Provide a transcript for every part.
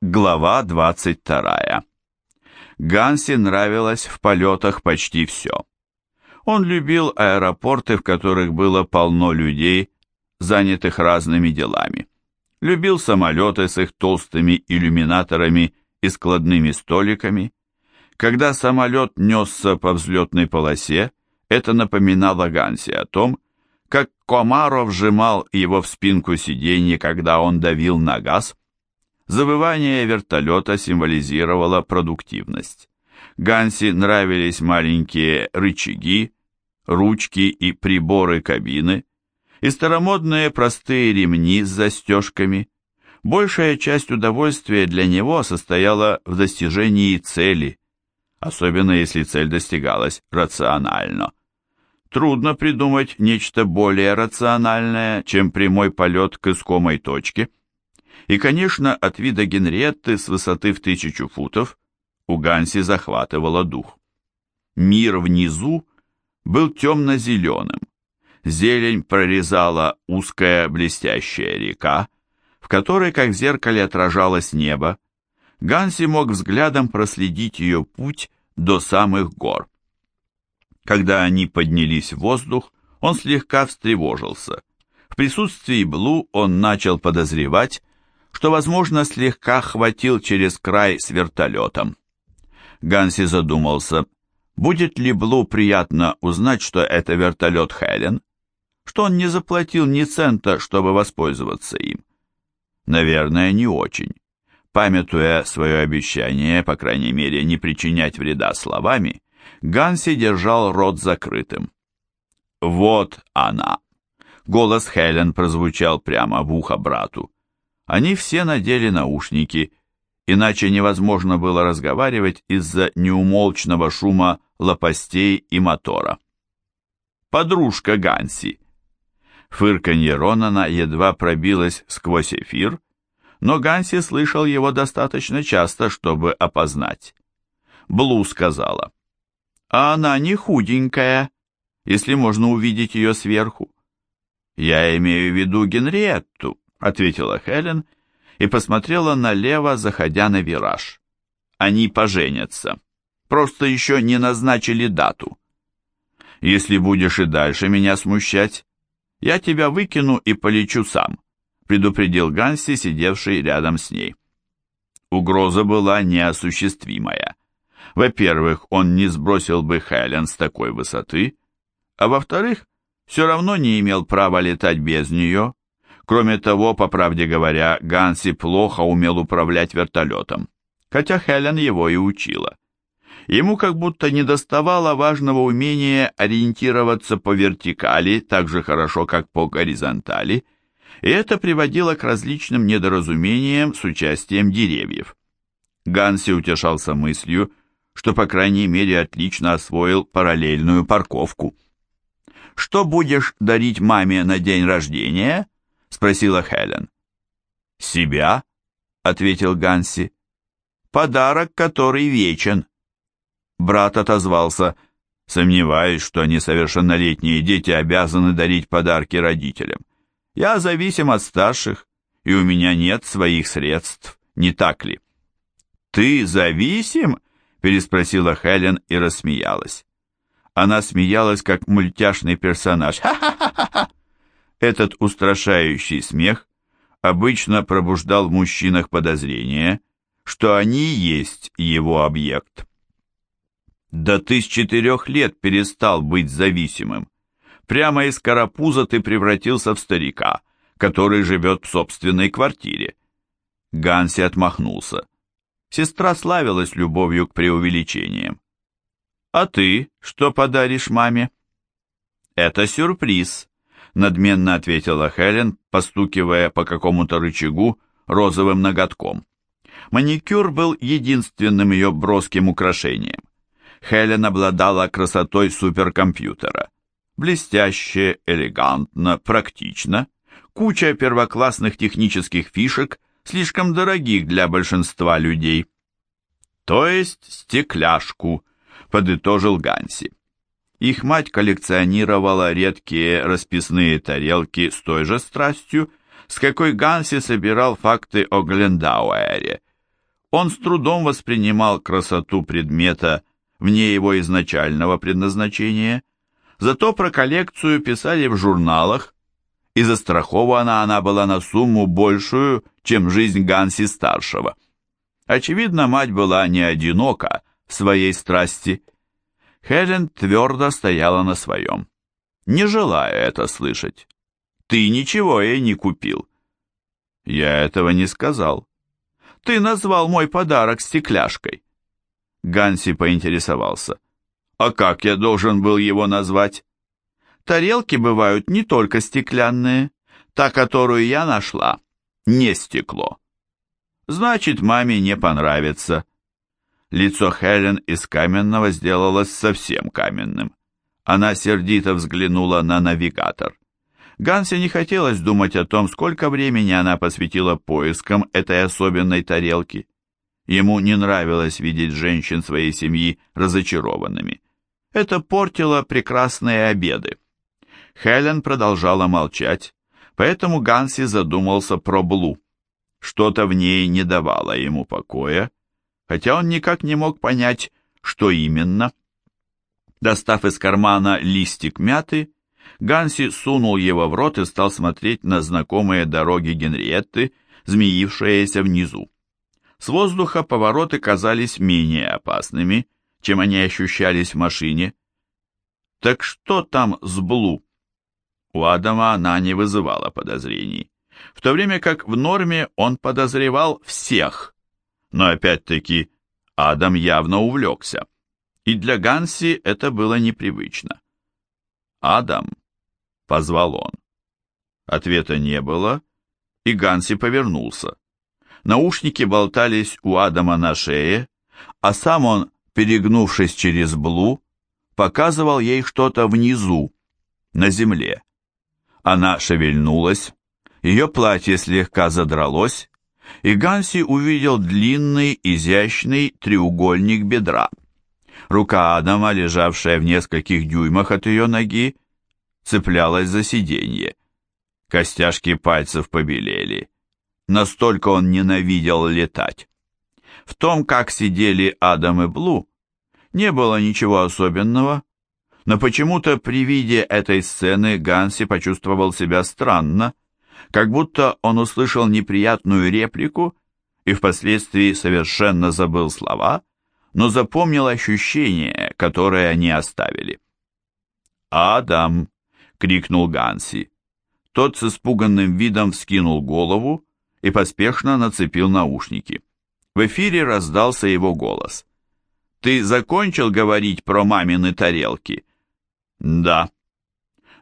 Глава 22. Ганси нравилось в полетах почти все. Он любил аэропорты, в которых было полно людей, занятых разными делами. Любил самолеты с их толстыми иллюминаторами и складными столиками. Когда самолет несся по взлетной полосе, это напоминало Ганси о том, как Комаров сжимал его в спинку сиденья, когда он давил на газ – Завывание вертолета символизировало продуктивность. Ганси нравились маленькие рычаги, ручки и приборы кабины, и старомодные простые ремни с застежками. Большая часть удовольствия для него состояла в достижении цели, особенно если цель достигалась рационально. Трудно придумать нечто более рациональное, чем прямой полет к искомой точке – и, конечно, от вида Генриетты с высоты в тысячу футов у Ганси захватывало дух. Мир внизу был темно-зеленым. Зелень прорезала узкая блестящая река, в которой, как в зеркале, отражалось небо. Ганси мог взглядом проследить ее путь до самых гор. Когда они поднялись в воздух, он слегка встревожился. В присутствии Блу он начал подозревать, что, возможно, слегка хватил через край с вертолетом. Ганси задумался, будет ли Блу приятно узнать, что это вертолет Хелен, что он не заплатил ни цента, чтобы воспользоваться им. Наверное, не очень. Памятуя свое обещание, по крайней мере, не причинять вреда словами, Ганси держал рот закрытым. «Вот она!» Голос Хелен прозвучал прямо в ухо брату. Они все надели наушники, иначе невозможно было разговаривать из-за неумолчного шума лопастей и мотора. «Подружка Ганси!» Фырканье Ронана едва пробилось сквозь эфир, но Ганси слышал его достаточно часто, чтобы опознать. Блу сказала, «А она не худенькая, если можно увидеть ее сверху». «Я имею в виду Генриетту», ответила Хелен и посмотрела налево, заходя на вираж. Они поженятся. Просто еще не назначили дату. Если будешь и дальше меня смущать, я тебя выкину и полечу сам, предупредил Ганси, сидевший рядом с ней. Угроза была неосуществимая. Во-первых, он не сбросил бы Хелен с такой высоты, а во-вторых, все равно не имел права летать без нее, Кроме того, по правде говоря, Ганси плохо умел управлять вертолетом, хотя Хелен его и учила. Ему как будто недоставало важного умения ориентироваться по вертикали так же хорошо, как по горизонтали, и это приводило к различным недоразумениям с участием деревьев. Ганси утешался мыслью, что, по крайней мере, отлично освоил параллельную парковку. «Что будешь дарить маме на день рождения?» — спросила Хелен. «Себя?» — ответил Ганси. «Подарок, который вечен». Брат отозвался. «Сомневаюсь, что несовершеннолетние дети обязаны дарить подарки родителям. Я зависим от старших, и у меня нет своих средств, не так ли?» «Ты зависим?» — переспросила Хелен и рассмеялась. Она смеялась, как мультяшный персонаж. «Ха-ха-ха-ха!» Этот устрашающий смех обычно пробуждал в мужчинах подозрение, что они есть его объект. Да ты с четырех лет перестал быть зависимым. Прямо из карапуза ты превратился в старика, который живет в собственной квартире. Ганси отмахнулся. Сестра славилась любовью к преувеличениям. «А ты что подаришь маме?» «Это сюрприз», надменно ответила Хелен, постукивая по какому-то рычагу розовым ноготком. Маникюр был единственным ее броским украшением. Хелен обладала красотой суперкомпьютера. Блестяще, элегантно, практично. Куча первоклассных технических фишек, слишком дорогих для большинства людей. То есть стекляшку, подытожил Ганси. Их мать коллекционировала редкие расписные тарелки с той же страстью, с какой Ганси собирал факты о Глендауэре. Он с трудом воспринимал красоту предмета вне его изначального предназначения, зато про коллекцию писали в журналах, и застрахована она была на сумму большую, чем жизнь Ганси-старшего. Очевидно, мать была не одинока в своей страсти. Хелен твердо стояла на своем, не желая это слышать. «Ты ничего ей не купил». «Я этого не сказал». «Ты назвал мой подарок стекляшкой». Ганси поинтересовался. «А как я должен был его назвать?» «Тарелки бывают не только стеклянные. Та, которую я нашла, не стекло». «Значит, маме не понравится». Лицо Хелен из каменного сделалось совсем каменным. Она сердито взглянула на навигатор. Гансе не хотелось думать о том, сколько времени она посвятила поискам этой особенной тарелки. Ему не нравилось видеть женщин своей семьи разочарованными. Это портило прекрасные обеды. Хелен продолжала молчать, поэтому Ганси задумался про Блу. Что-то в ней не давало ему покоя, хотя он никак не мог понять, что именно. Достав из кармана листик мяты, Ганси сунул его в рот и стал смотреть на знакомые дороги Генриетты, змеившиеся внизу. С воздуха повороты казались менее опасными, чем они ощущались в машине. Так что там с Блу? У Адама она не вызывала подозрений, в то время как в норме он подозревал всех. Но опять-таки Адам явно увлекся, и для Ганси это было непривычно. «Адам», — позвал он. Ответа не было, и Ганси повернулся. Наушники болтались у Адама на шее, а сам он, перегнувшись через Блу, показывал ей что-то внизу, на земле. Она шевельнулась, ее платье слегка задралось, и Ганси увидел длинный, изящный треугольник бедра. Рука Адама, лежавшая в нескольких дюймах от ее ноги, цеплялась за сиденье. Костяшки пальцев побелели. Настолько он ненавидел летать. В том, как сидели Адам и Блу, не было ничего особенного, но почему-то при виде этой сцены Ганси почувствовал себя странно, как будто он услышал неприятную реплику и впоследствии совершенно забыл слова, но запомнил ощущение, которое они оставили. «Адам!» — крикнул Ганси. Тот с испуганным видом вскинул голову и поспешно нацепил наушники. В эфире раздался его голос. «Ты закончил говорить про мамины тарелки?» «Да».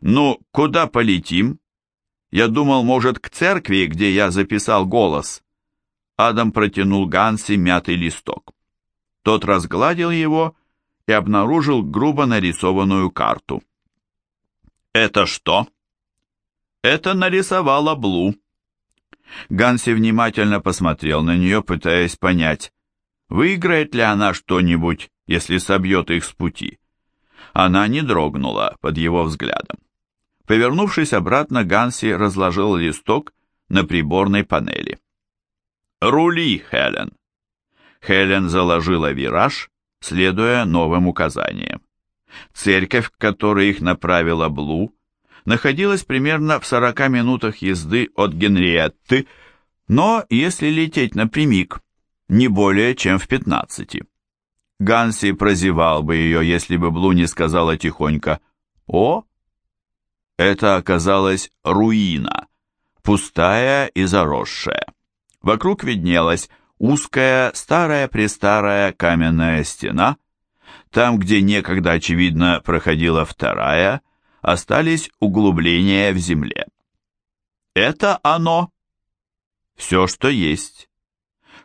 «Ну, куда полетим?» «Я думал, может, к церкви, где я записал голос». Адам протянул Ганси мятый листок. Тот разгладил его и обнаружил грубо нарисованную карту. «Это что?» «Это нарисовала Блу», Ганси внимательно посмотрел на нее, пытаясь понять, выиграет ли она что-нибудь, если собьет их с пути. Она не дрогнула под его взглядом. Повернувшись обратно, Ганси разложил листок на приборной панели. «Рули, Хелен!» Хелен заложила вираж, следуя новым указаниям. Церковь, к которой их направила Блу, находилась примерно в 40 минутах езды от Генриетты, но, если лететь напрямик, не более чем в 15. Ганси прозевал бы ее, если бы Блу не сказала тихонько «О!». Это оказалась руина, пустая и заросшая. Вокруг виднелась узкая, старая-престарая каменная стена, там, где некогда, очевидно, проходила вторая, остались углубления в земле. Это оно. Все, что есть.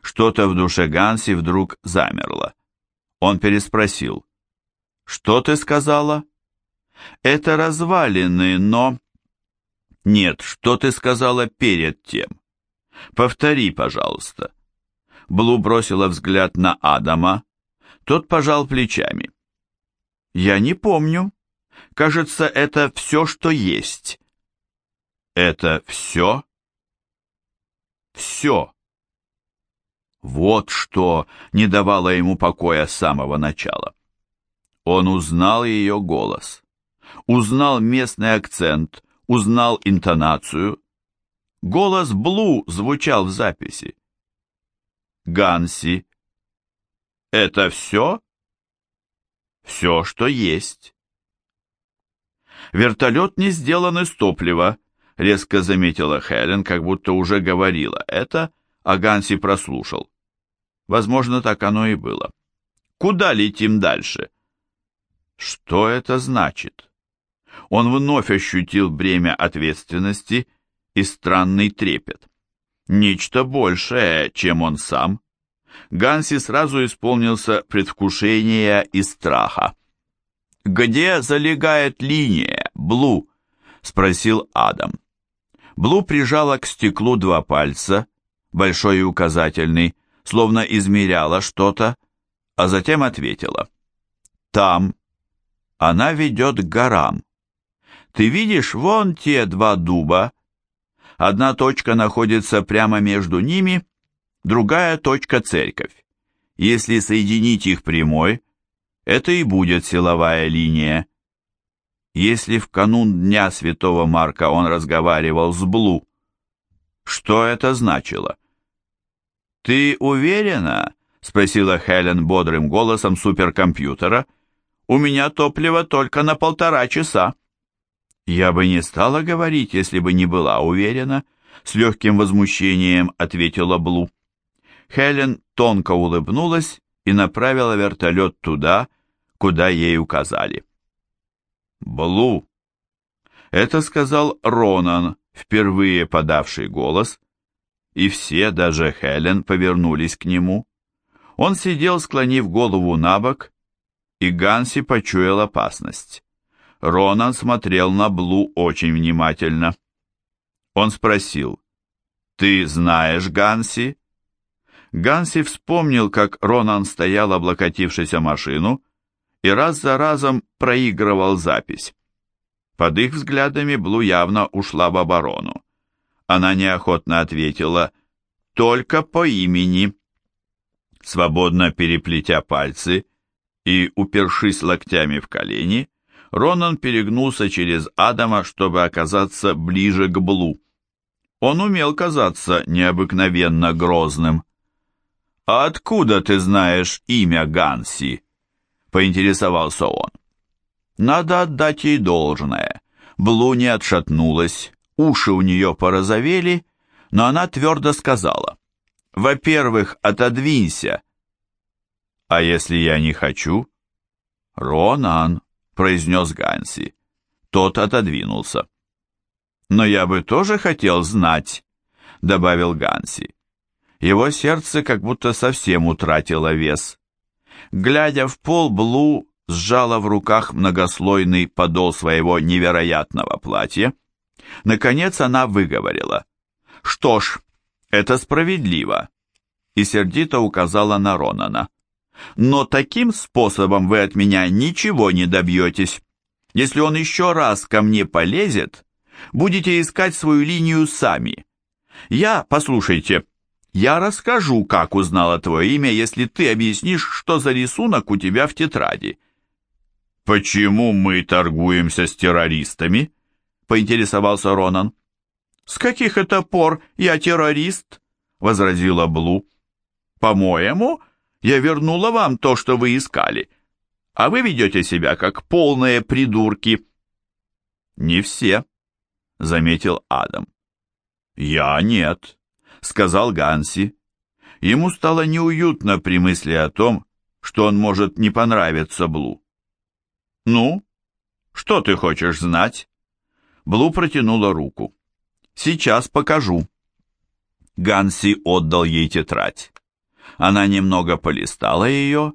Что-то в душе Ганси вдруг замерло. Он переспросил. «Что ты сказала?» «Это развалины, но...» «Нет, что ты сказала перед тем?» «Повтори, пожалуйста». Блу бросила взгляд на Адама. Тот пожал плечами. «Я не помню», Кажется, это все, что есть. Это все? Все. Вот что не давало ему покоя с самого начала. Он узнал ее голос, узнал местный акцент, узнал интонацию. Голос Блу звучал в записи. Ганси. Это все? Все, что есть. Вертолет не сделан из топлива, резко заметила Хелен, как будто уже говорила это, а Ганси прослушал. Возможно, так оно и было. Куда летим дальше? Что это значит? Он вновь ощутил бремя ответственности и странный трепет. Нечто большее, чем он сам. Ганси сразу исполнился предвкушения и страха. «Где залегает линия, Блу?» — спросил Адам. Блу прижала к стеклу два пальца, большой и указательный, словно измеряла что-то, а затем ответила. «Там. Она ведет к горам. Ты видишь вон те два дуба? Одна точка находится прямо между ними, другая точка — церковь. Если соединить их прямой, это и будет силовая линия. Если в канун Дня Святого Марка он разговаривал с Блу, что это значило? «Ты уверена?» — спросила Хелен бодрым голосом суперкомпьютера. «У меня топливо только на полтора часа». «Я бы не стала говорить, если бы не была уверена», — с легким возмущением ответила Блу. Хелен тонко улыбнулась и направила вертолет туда, куда ей указали. «Блу!» Это сказал Ронан, впервые подавший голос, и все, даже Хелен, повернулись к нему. Он сидел, склонив голову на бок, и Ганси почуял опасность. Ронан смотрел на Блу очень внимательно. Он спросил, «Ты знаешь Ганси?» Ганси вспомнил, как Ронан стоял, облокотившись о машину, и раз за разом проигрывал запись. Под их взглядами Блу явно ушла в оборону. Она неохотно ответила «Только по имени». Свободно переплетя пальцы и упершись локтями в колени, Ронан перегнулся через Адама, чтобы оказаться ближе к Блу. Он умел казаться необыкновенно грозным. «А откуда ты знаешь имя Ганси?» — поинтересовался он. Надо отдать ей должное. Блу не отшатнулась, уши у нее порозовели, но она твердо сказала, «Во-первых, отодвинься». «А если я не хочу?» «Ронан», — произнес Ганси. Тот отодвинулся. «Но я бы тоже хотел знать», — добавил Ганси. Его сердце как будто совсем утратило вес. Глядя в пол, Блу сжала в руках многослойный подол своего невероятного платья. Наконец она выговорила. «Что ж, это справедливо», и сердито указала на Ронана. «Но таким способом вы от меня ничего не добьетесь. Если он еще раз ко мне полезет, будете искать свою линию сами. Я, послушайте, я расскажу, как узнала твое имя, если ты объяснишь, что за рисунок у тебя в тетради». «Почему мы торгуемся с террористами?» — поинтересовался Ронан. «С каких это пор я террорист?» — возразила Блу. «По-моему, я вернула вам то, что вы искали, а вы ведете себя как полные придурки». «Не все», — заметил Адам. «Я нет», — сказал Ганси. Ему стало неуютно при мысли о том, что он может не понравиться Блу. «Ну, что ты хочешь знать?» Блу протянула руку. «Сейчас покажу». Ганси отдал ей тетрадь. Она немного полистала ее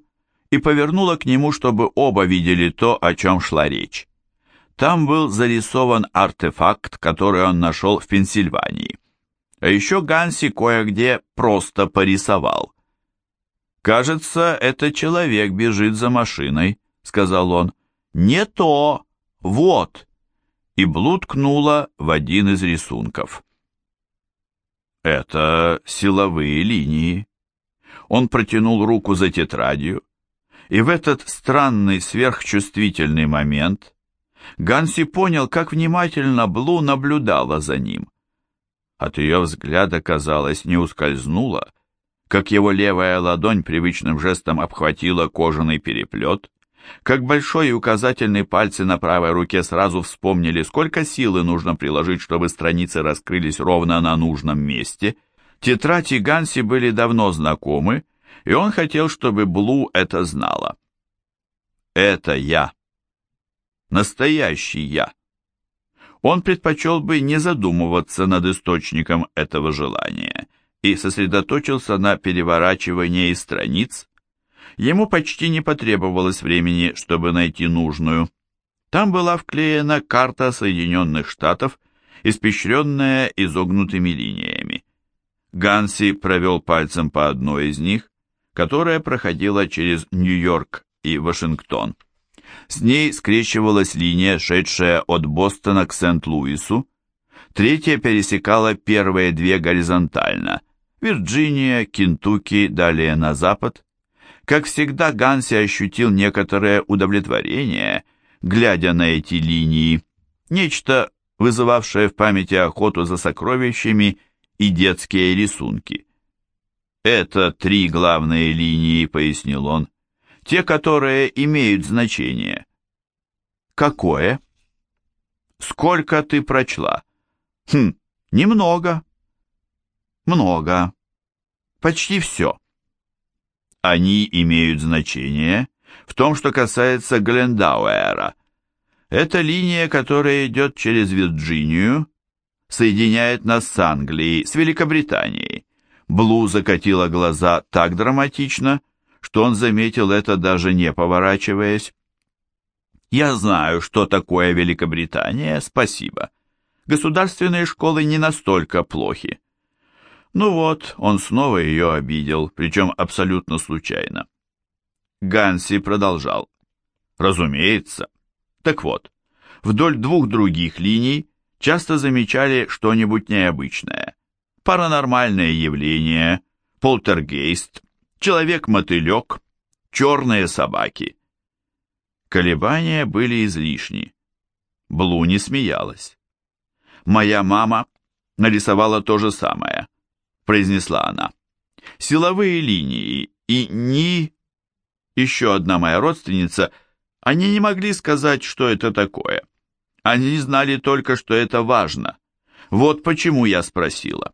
и повернула к нему, чтобы оба видели то, о чем шла речь. Там был зарисован артефакт, который он нашел в Пенсильвании. А еще Ганси кое-где просто порисовал. «Кажется, это человек бежит за машиной», — сказал он. «Не то! Вот!» И Блуд кнула в один из рисунков. «Это силовые линии. Он протянул руку за тетрадью, и в этот странный сверхчувствительный момент Ганси понял, как внимательно Блу наблюдала за ним. От ее взгляда, казалось, не ускользнуло, как его левая ладонь привычным жестом обхватила кожаный переплет, как большой и указательный пальцы на правой руке сразу вспомнили, сколько силы нужно приложить, чтобы страницы раскрылись ровно на нужном месте. Тетрадь и Ганси были давно знакомы, и он хотел, чтобы Блу это знала. «Это я. Настоящий я». Он предпочел бы не задумываться над источником этого желания и сосредоточился на переворачивании страниц, Ему почти не потребовалось времени, чтобы найти нужную. Там была вклеена карта Соединенных Штатов, испещренная изогнутыми линиями. Ганси провел пальцем по одной из них, которая проходила через Нью-Йорк и Вашингтон. С ней скрещивалась линия, шедшая от Бостона к Сент-Луису. Третья пересекала первые две горизонтально. Вирджиния, Кентукки, далее на запад. Как всегда, Ганси ощутил некоторое удовлетворение, глядя на эти линии, нечто, вызывавшее в памяти охоту за сокровищами и детские рисунки. «Это три главные линии», — пояснил он, — «те, которые имеют значение». «Какое?» «Сколько ты прочла?» «Хм, немного». «Много. Почти все». Они имеют значение в том, что касается Глендауэра. Это линия, которая идет через Вирджинию, соединяет нас с Англией, с Великобританией. Блу закатила глаза так драматично, что он заметил это даже не поворачиваясь. «Я знаю, что такое Великобритания, спасибо. Государственные школы не настолько плохи. Ну вот, он снова ее обидел, причем абсолютно случайно. Ганси продолжал. Разумеется. Так вот, вдоль двух других линий часто замечали что-нибудь необычное. Паранормальное явление, полтергейст, человек-мотылек, черные собаки. Колебания были излишни. Блу не смеялась. Моя мама нарисовала то же самое произнесла она. Силовые линии и ни... Еще одна моя родственница, они не могли сказать, что это такое. Они знали только, что это важно. Вот почему я спросила.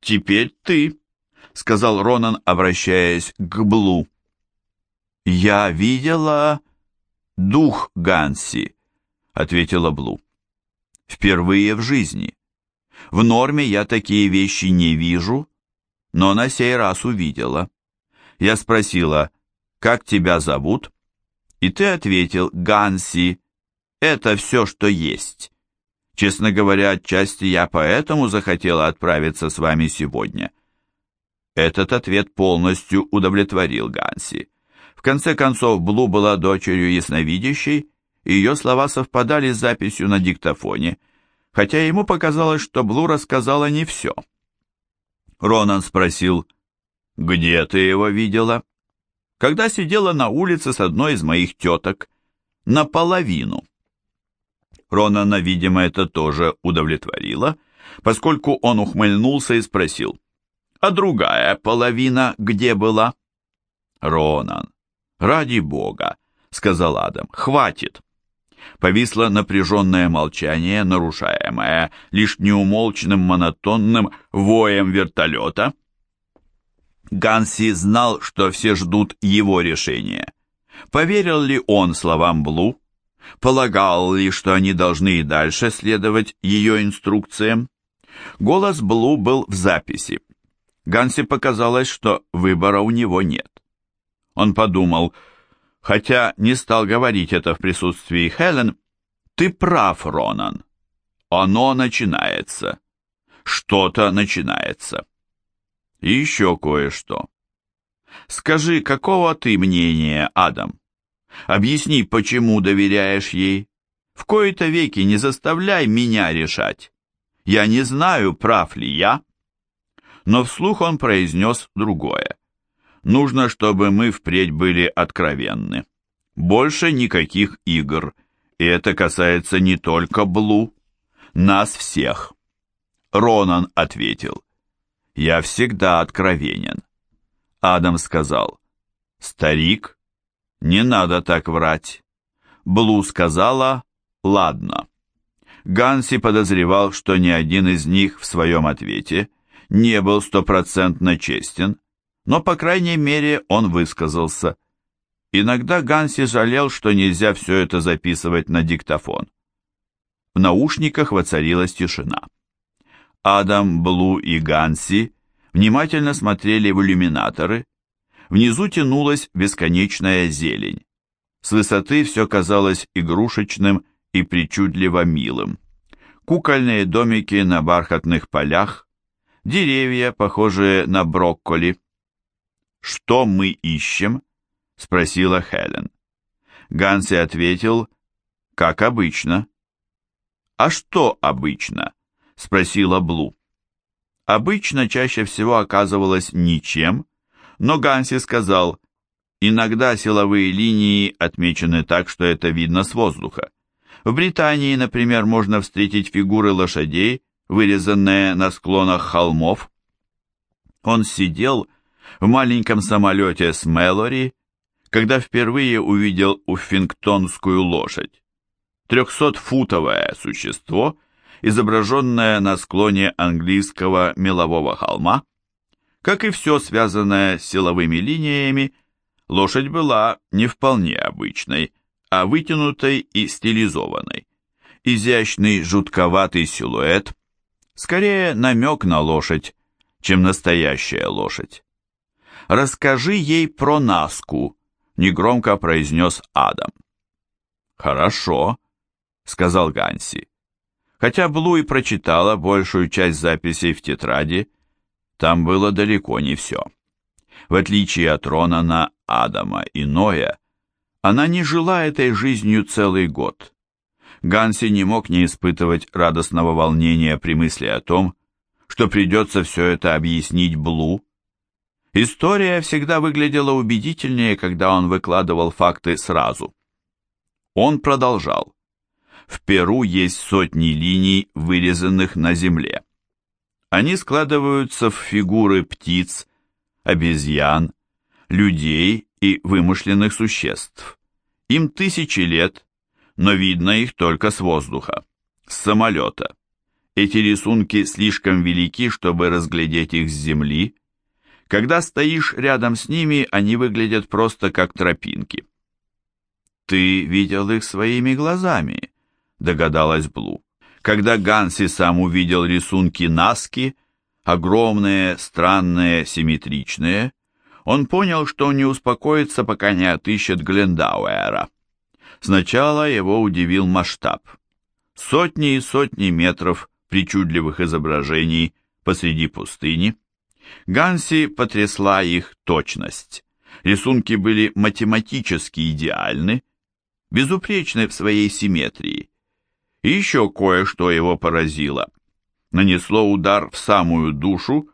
«Теперь ты», — сказал Ронан, обращаясь к Блу. «Я видела дух Ганси», — ответила Блу. «Впервые в жизни. В норме я такие вещи не вижу, но на сей раз увидела. Я спросила, как тебя зовут? И ты ответил, Ганси, это все, что есть. Честно говоря, отчасти я поэтому захотела отправиться с вами сегодня. Этот ответ полностью удовлетворил Ганси. В конце концов, Блу была дочерью ясновидящей, и ее слова совпадали с записью на диктофоне – хотя ему показалось, что Блу рассказала не все. Ронан спросил, «Где ты его видела?» «Когда сидела на улице с одной из моих теток. Наполовину». Ронана, видимо, это тоже удовлетворило, поскольку он ухмыльнулся и спросил, «А другая половина где была?» «Ронан, ради бога», — сказал Адам, — «хватит. Повисло напряженное молчание, нарушаемое лишь неумолчным монотонным воем вертолета. Ганси знал, что все ждут его решения. Поверил ли он словам Блу? Полагал ли, что они должны и дальше следовать ее инструкциям? Голос Блу был в записи. Ганси показалось, что выбора у него нет. Он подумал, хотя не стал говорить это в присутствии Хелен, «Ты прав, Ронан. Оно начинается. Что-то начинается. И еще кое-что. Скажи, какого ты мнения, Адам? Объясни, почему доверяешь ей. В кои-то веки не заставляй меня решать. Я не знаю, прав ли я». Но вслух он произнес другое. Нужно, чтобы мы впредь были откровенны. Больше никаких игр. И это касается не только Блу. Нас всех. Ронан ответил. Я всегда откровенен. Адам сказал. Старик, не надо так врать. Блу сказала «Ладно». Ганси подозревал, что ни один из них в своем ответе не был стопроцентно честен, но, по крайней мере, он высказался. Иногда Ганси жалел, что нельзя все это записывать на диктофон. В наушниках воцарилась тишина. Адам, Блу и Ганси внимательно смотрели в иллюминаторы. Внизу тянулась бесконечная зелень. С высоты все казалось игрушечным и причудливо милым. Кукольные домики на бархатных полях, деревья, похожие на брокколи. «Что мы ищем?» — спросила Хелен. Ганси ответил, «Как обычно». «А что обычно?» — спросила Блу. Обычно чаще всего оказывалось ничем, но Ганси сказал, иногда силовые линии отмечены так, что это видно с воздуха. В Британии, например, можно встретить фигуры лошадей, вырезанные на склонах холмов. Он сидел в маленьком самолете с Мэлори, когда впервые увидел уффингтонскую лошадь. Трехсотфутовое существо, изображенное на склоне английского мелового холма. Как и все связанное с силовыми линиями, лошадь была не вполне обычной, а вытянутой и стилизованной. Изящный жутковатый силуэт, скорее намек на лошадь, чем настоящая лошадь. «Расскажи ей про Наску», — негромко произнес Адам. «Хорошо», — сказал Ганси. Хотя Блу и прочитала большую часть записей в тетради, там было далеко не все. В отличие от Ронана, Адама и Ноя, она не жила этой жизнью целый год. Ганси не мог не испытывать радостного волнения при мысли о том, что придется все это объяснить Блу, История всегда выглядела убедительнее, когда он выкладывал факты сразу. Он продолжал. В Перу есть сотни линий, вырезанных на земле. Они складываются в фигуры птиц, обезьян, людей и вымышленных существ. Им тысячи лет, но видно их только с воздуха, с самолета. Эти рисунки слишком велики, чтобы разглядеть их с земли, когда стоишь рядом с ними, они выглядят просто как тропинки. «Ты видел их своими глазами», — догадалась Блу. Когда Ганси сам увидел рисунки Наски, огромные, странные, симметричные, он понял, что не успокоится, пока не отыщет Глендауэра. Сначала его удивил масштаб. Сотни и сотни метров причудливых изображений посреди пустыни — Ганси потрясла их точность. Рисунки были математически идеальны, безупречны в своей симметрии. И еще кое-что его поразило. Нанесло удар в самую душу,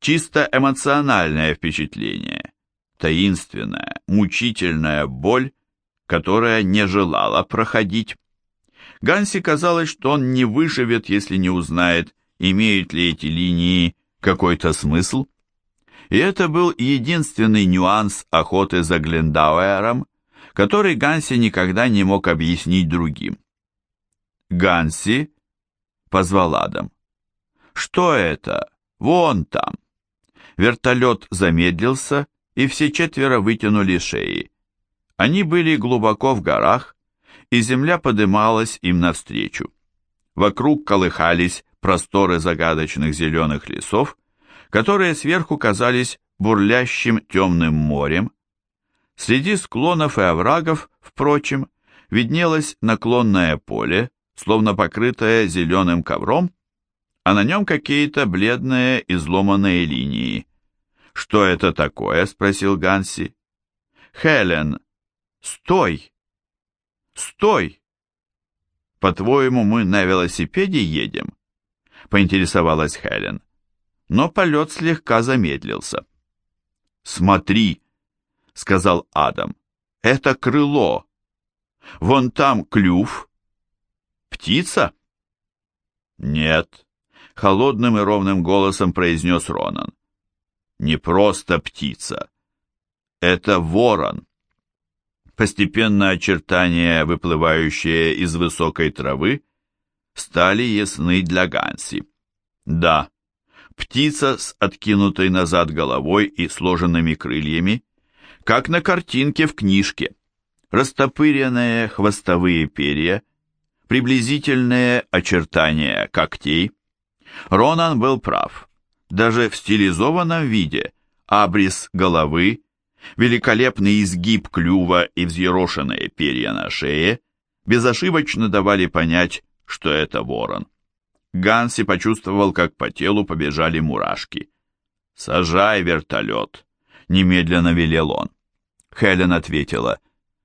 чисто эмоциональное впечатление, таинственная, мучительная боль, которая не желала проходить. Ганси казалось, что он не выживет, если не узнает, имеют ли эти линии какой-то смысл. И это был единственный нюанс охоты за Глендауэром, который Ганси никогда не мог объяснить другим. «Ганси?» — позвал Адам. «Что это? Вон там!» Вертолет замедлился, и все четверо вытянули шеи. Они были глубоко в горах, и земля подымалась им навстречу. Вокруг колыхались просторы загадочных зеленых лесов, которые сверху казались бурлящим темным морем. Среди склонов и оврагов, впрочем, виднелось наклонное поле, словно покрытое зеленым ковром, а на нем какие-то бледные изломанные линии. «Что это такое?» — спросил Ганси. «Хелен, стой! Стой! По-твоему, мы на велосипеде едем?» поинтересовалась Хелен. но полет слегка замедлился. «Смотри», — сказал Адам, — «это крыло. Вон там клюв. Птица?» «Нет», — холодным и ровным голосом произнес Ронан. «Не просто птица. Это ворон». Постепенно очертания, выплывающие из высокой травы, стали ясны для Ганси. Да, птица с откинутой назад головой и сложенными крыльями, как на картинке в книжке. Растопыренные хвостовые перья, приблизительные очертания когтей. Ронан был прав. Даже в стилизованном виде абрис головы, великолепный изгиб клюва и взъерошенные перья на шее безошибочно давали понять, что это ворон. Ганси почувствовал, как по телу побежали мурашки. «Сажай вертолет», — немедленно велел он. Хелен ответила,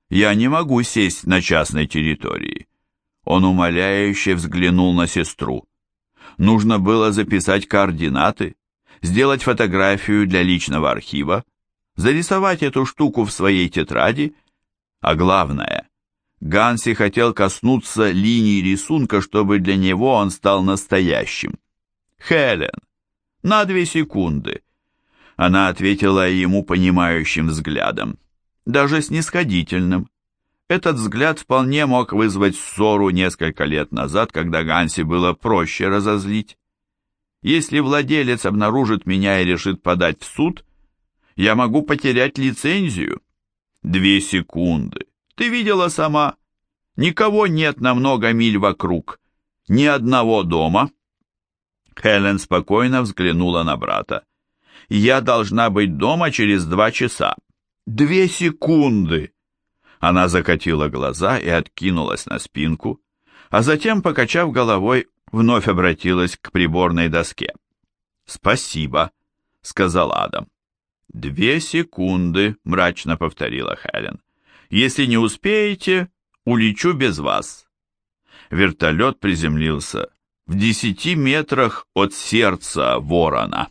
«Я не могу сесть на частной территории». Он умоляюще взглянул на сестру. Нужно было записать координаты, сделать фотографию для личного архива, зарисовать эту штуку в своей тетради, а главное, Ганси хотел коснуться линии рисунка, чтобы для него он стал настоящим. «Хелен, на две секунды!» Она ответила ему понимающим взглядом, даже снисходительным. Этот взгляд вполне мог вызвать ссору несколько лет назад, когда Ганси было проще разозлить. Если владелец обнаружит меня и решит подать в суд, я могу потерять лицензию. Две секунды. Ты видела сама? Никого нет на много миль вокруг. Ни одного дома. Хелен спокойно взглянула на брата. Я должна быть дома через два часа. Две секунды. Она закатила глаза и откинулась на спинку, а затем, покачав головой, вновь обратилась к приборной доске. «Спасибо», — сказал Адам. «Две секунды», — мрачно повторила Хелен. Если не успеете, улечу без вас. Вертолет приземлился в десяти метрах от сердца ворона.